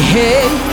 Hey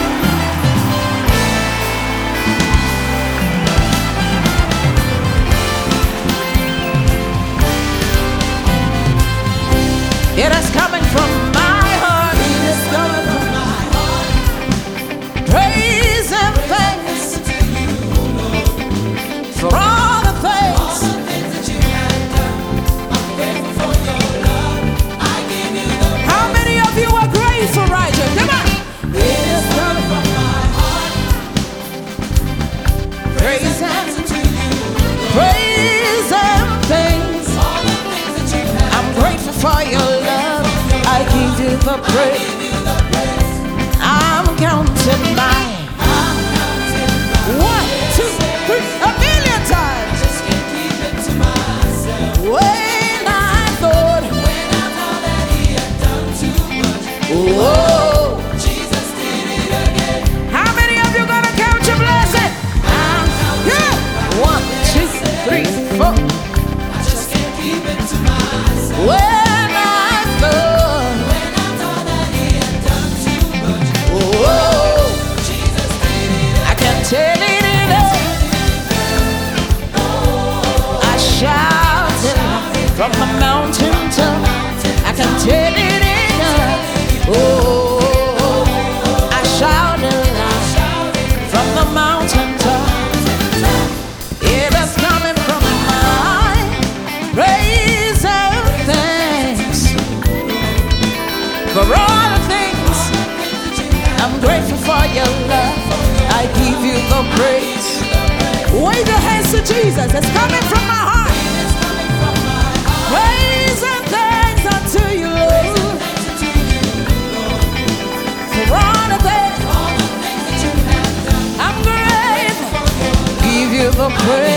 for your love. I give you the praise. Wave your hands to Jesus. It's coming from my heart. Praise and thanks unto you, Lord. For all the things that You have done, I'm grateful. Give you the praise.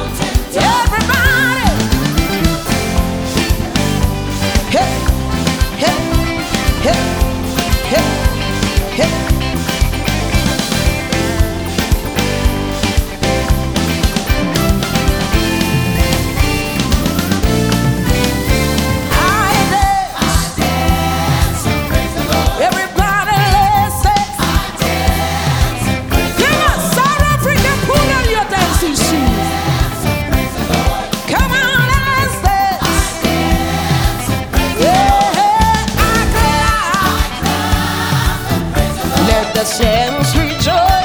that sends rejoice.